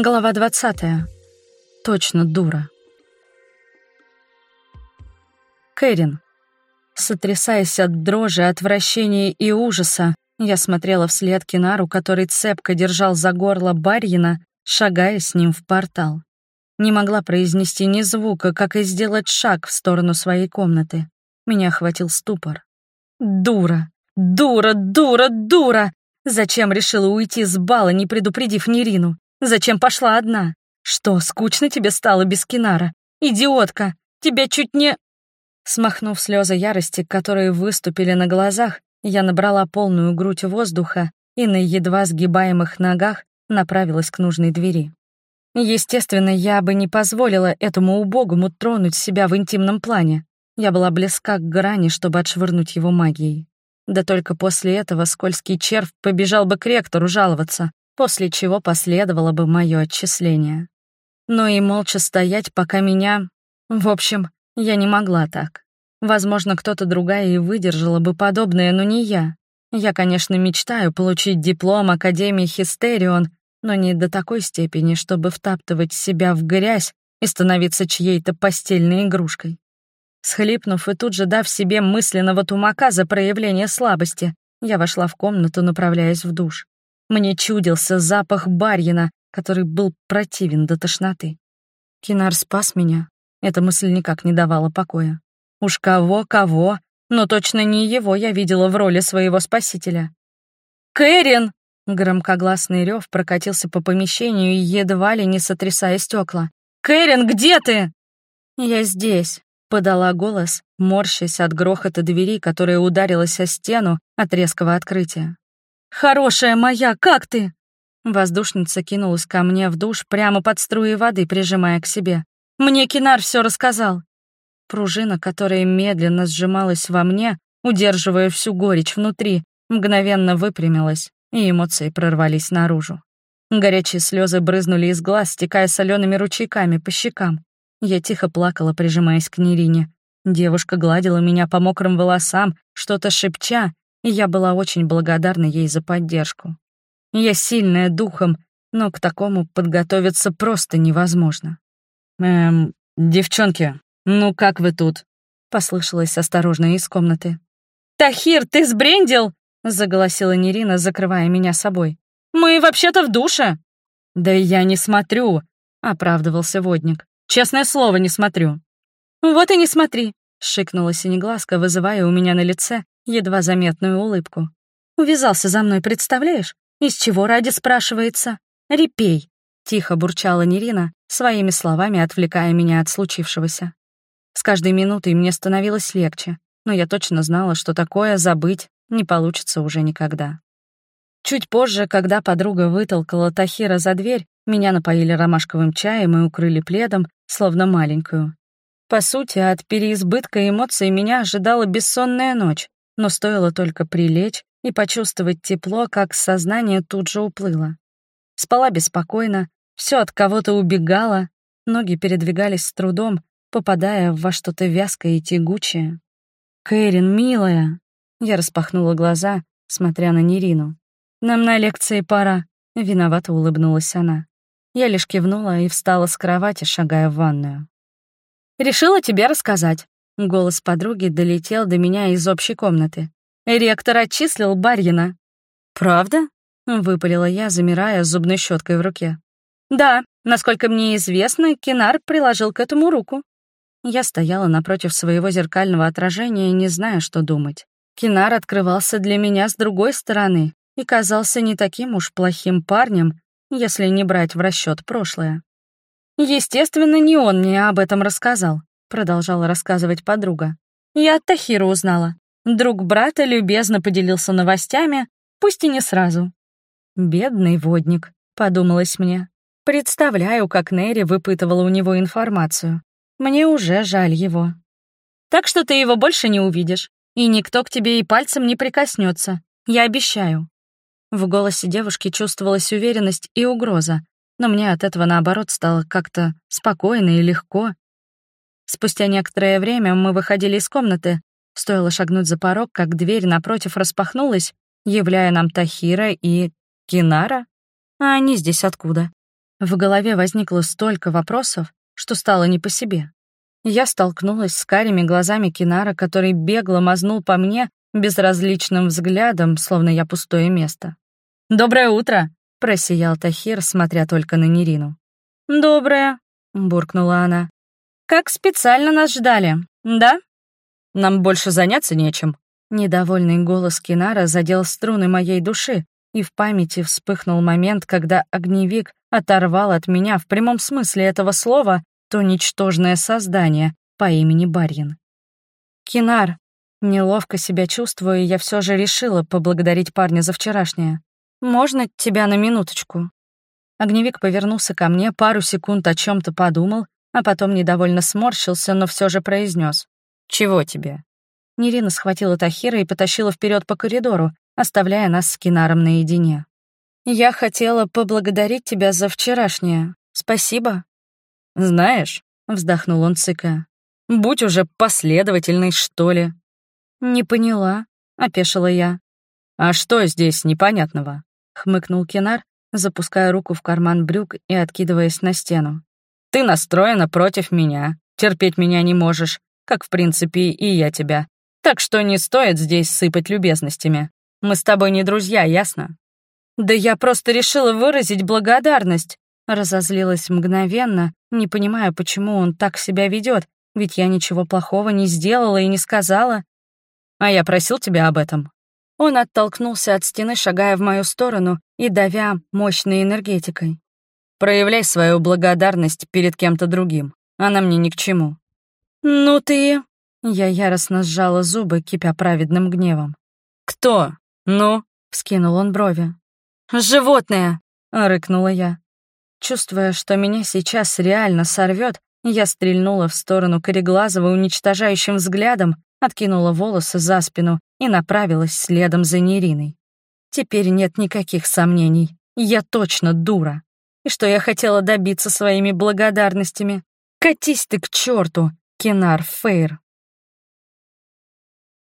Глава двадцатая. Точно дура. Кэрин. Сотрясаясь от дрожи, отвращения и ужаса, я смотрела вслед Кинару, который цепко держал за горло Барьина, шагая с ним в портал. Не могла произнести ни звука, как и сделать шаг в сторону своей комнаты. Меня охватил ступор. Дура! Дура, дура, дура! Зачем решила уйти с бала, не предупредив Нерину? Зачем пошла одна? Что, скучно тебе стало без Кинара? Идиотка! Тебя чуть не... Смахнув слезы ярости, которые выступили на глазах, я набрала полную грудь воздуха и на едва сгибаемых ногах направилась к нужной двери. Естественно, я бы не позволила этому убогому тронуть себя в интимном плане. Я была близка к грани, чтобы отшвырнуть его магией. Да только после этого скользкий червь побежал бы к ректору жаловаться, после чего последовало бы мое отчисление. Но и молча стоять, пока меня... В общем, я не могла так. Возможно, кто-то другая и выдержала бы подобное, но не я. Я, конечно, мечтаю получить диплом Академии Хистерион, но не до такой степени, чтобы втаптывать себя в грязь и становиться чьей-то постельной игрушкой. Схлипнув и тут же дав себе мысленного тумака за проявление слабости, я вошла в комнату, направляясь в душ. Мне чудился запах барьина, который был противен до тошноты. Кинар спас меня. Эта мысль никак не давала покоя. Уж кого-кого, но точно не его я видела в роли своего спасителя. «Кэрин!» Громкогласный рев прокатился по помещению, едва ли не сотрясая стекла. «Кэрин, где ты?» «Я здесь», Подала голос, морщась от грохота двери, которая ударилась о стену от резкого открытия. «Хорошая моя, как ты?» Воздушница кинулась ко мне в душ прямо под струи воды, прижимая к себе. «Мне Кинар все рассказал». Пружина, которая медленно сжималась во мне, удерживая всю горечь внутри, мгновенно выпрямилась, и эмоции прорвались наружу. Горячие слезы брызнули из глаз, стекая солеными ручейками по щекам. Я тихо плакала, прижимаясь к Нерине. Девушка гладила меня по мокрым волосам, что-то шепча, и я была очень благодарна ей за поддержку. Я сильная духом, но к такому подготовиться просто невозможно. «Эм, девчонки, ну как вы тут?» — послышалось осторожно из комнаты. «Тахир, ты сбрендил?» — заголосила Нерина, закрывая меня собой. «Мы вообще-то в душе!» «Да я не смотрю», — оправдывался водник. Честное слово, не смотрю». «Вот и не смотри», — шикнула синеглазка, вызывая у меня на лице едва заметную улыбку. «Увязался за мной, представляешь? Из чего ради спрашивается? Репей!» — тихо бурчала Нерина, своими словами отвлекая меня от случившегося. С каждой минутой мне становилось легче, но я точно знала, что такое забыть не получится уже никогда. Чуть позже, когда подруга вытолкала Тахира за дверь, меня напоили ромашковым чаем и укрыли пледом, словно маленькую. По сути, от переизбытка эмоций меня ожидала бессонная ночь, но стоило только прилечь и почувствовать тепло, как сознание тут же уплыло. Спала беспокойно, все от кого-то убегало, ноги передвигались с трудом, попадая во что-то вязкое и тягучее. «Кэрин, милая!» Я распахнула глаза, смотря на Нерину. «Нам на лекции пора», — виновато улыбнулась она. Я лишь кивнула и встала с кровати, шагая в ванную. «Решила тебе рассказать». Голос подруги долетел до меня из общей комнаты. «Ректор отчислил Барьина». «Правда?» — выпалила я, замирая с зубной щеткой в руке. «Да, насколько мне известно, Кинар приложил к этому руку». Я стояла напротив своего зеркального отражения, не зная, что думать. Кинар открывался для меня с другой стороны и казался не таким уж плохим парнем, если не брать в расчет прошлое. Естественно, не он мне об этом рассказал, продолжала рассказывать подруга. Я от Тахира узнала. Друг брата любезно поделился новостями, пусть и не сразу. Бедный водник, подумалось мне. Представляю, как Нери выпытывала у него информацию. Мне уже жаль его. Так что ты его больше не увидишь, и никто к тебе и пальцем не прикоснется. Я обещаю. В голосе девушки чувствовалась уверенность и угроза, но мне от этого, наоборот, стало как-то спокойно и легко. Спустя некоторое время мы выходили из комнаты. Стоило шагнуть за порог, как дверь напротив распахнулась, являя нам Тахира и Кинара. А они здесь откуда? В голове возникло столько вопросов, что стало не по себе. Я столкнулась с карими глазами Кинара, который бегло мазнул по мне безразличным взглядом, словно я пустое место. «Доброе утро!» — просиял Тахир, смотря только на Нерину. «Доброе!» — буркнула она. «Как специально нас ждали, да?» «Нам больше заняться нечем». Недовольный голос Кинара задел струны моей души, и в памяти вспыхнул момент, когда огневик оторвал от меня в прямом смысле этого слова то ничтожное создание по имени Барьин. «Кинар», неловко себя чувствуя, я все же решила поблагодарить парня за вчерашнее. «Можно тебя на минуточку?» Огневик повернулся ко мне, пару секунд о чем то подумал, а потом недовольно сморщился, но все же произнес: «Чего тебе?» Нерина схватила Тахира и потащила вперед по коридору, оставляя нас с Кинаром наедине. «Я хотела поблагодарить тебя за вчерашнее. Спасибо». «Знаешь», — вздохнул он цыкая, — «будь уже последовательной, что ли». «Не поняла», — опешила я. «А что здесь непонятного?» — хмыкнул Кинар, запуская руку в карман брюк и откидываясь на стену. «Ты настроена против меня, терпеть меня не можешь, как, в принципе, и я тебя. Так что не стоит здесь сыпать любезностями. Мы с тобой не друзья, ясно?» «Да я просто решила выразить благодарность», разозлилась мгновенно, не понимая, почему он так себя ведет, ведь я ничего плохого не сделала и не сказала. «А я просил тебя об этом». Он оттолкнулся от стены, шагая в мою сторону и давя мощной энергетикой. «Проявляй свою благодарность перед кем-то другим. Она мне ни к чему». «Ну ты...» Я яростно сжала зубы, кипя праведным гневом. «Кто? Ну?» — вскинул он брови. «Животное!» — рыкнула я. Чувствуя, что меня сейчас реально сорвет, я стрельнула в сторону Кореглазова уничтожающим взглядом, откинула волосы за спину и направилась следом за Нериной. Теперь нет никаких сомнений. Я точно дура. И что я хотела добиться своими благодарностями? Катись ты к черту, Кенар Фейр.